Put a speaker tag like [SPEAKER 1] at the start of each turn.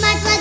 [SPEAKER 1] my